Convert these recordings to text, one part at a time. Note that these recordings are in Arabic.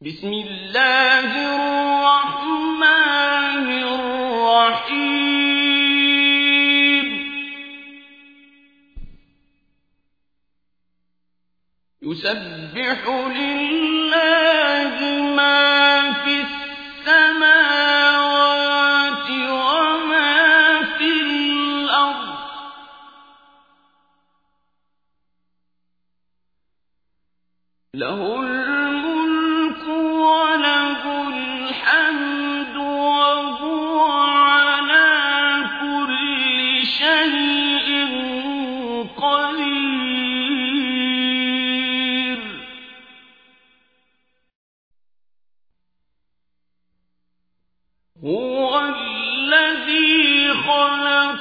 بسم الله الرحمن الرحيم. يسبح لله ما في السماوات وما في الأرض. له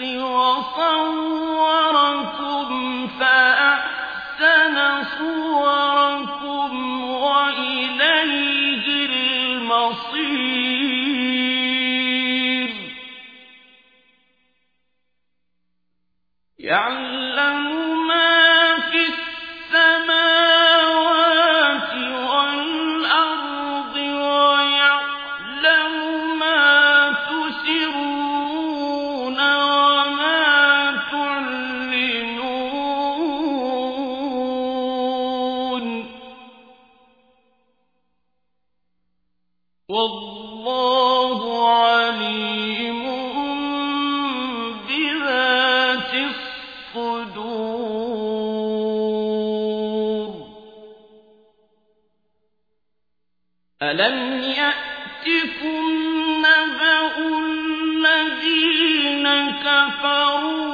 وصوركم فأحسن صوركم وإليه المصير. يعني الصدور ألم يأتكم نبأ الذين كفروا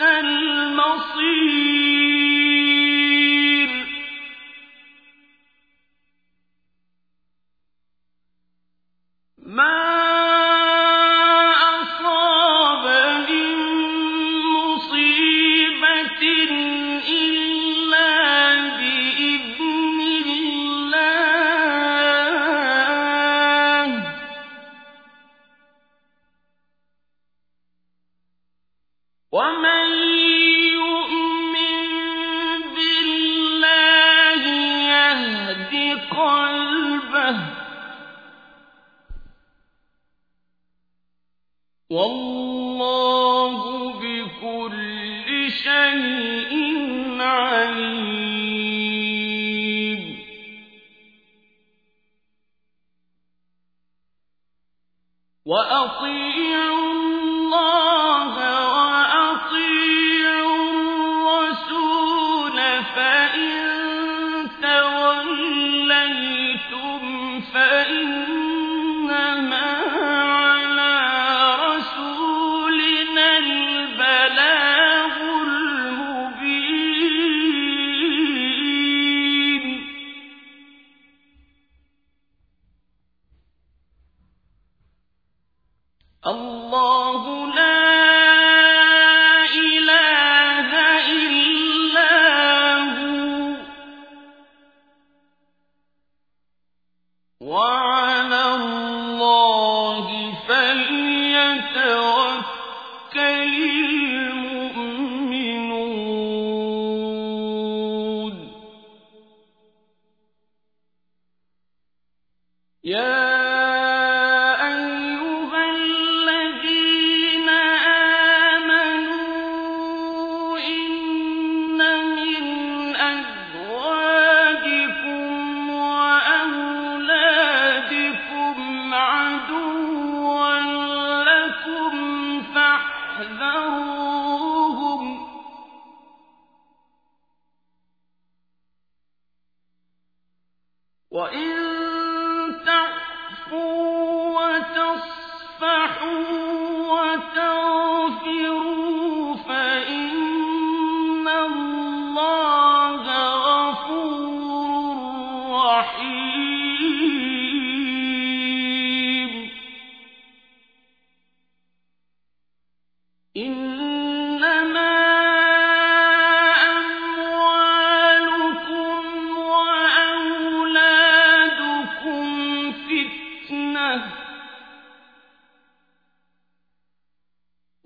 المصير. الله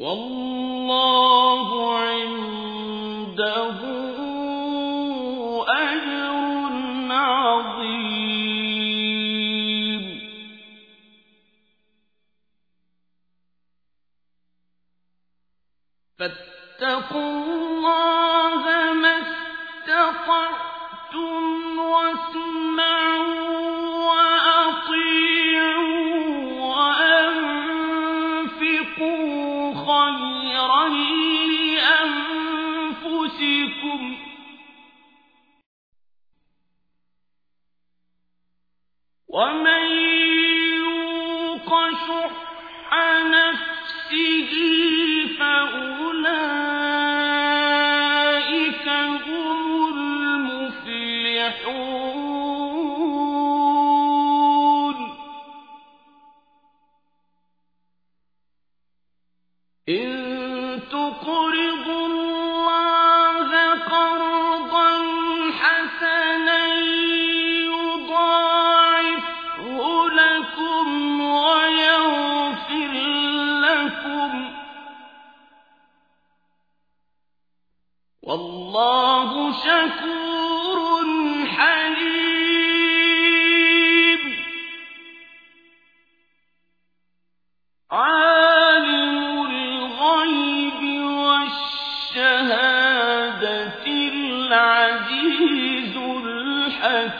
والله عنده أجر عظيم. فاتقوا الله ما استطعتم واسمعوا ومن يوق شح نفسه فأولئك هم المفلحون. إن تقرضوا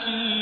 والشهادة العزيز الحكيم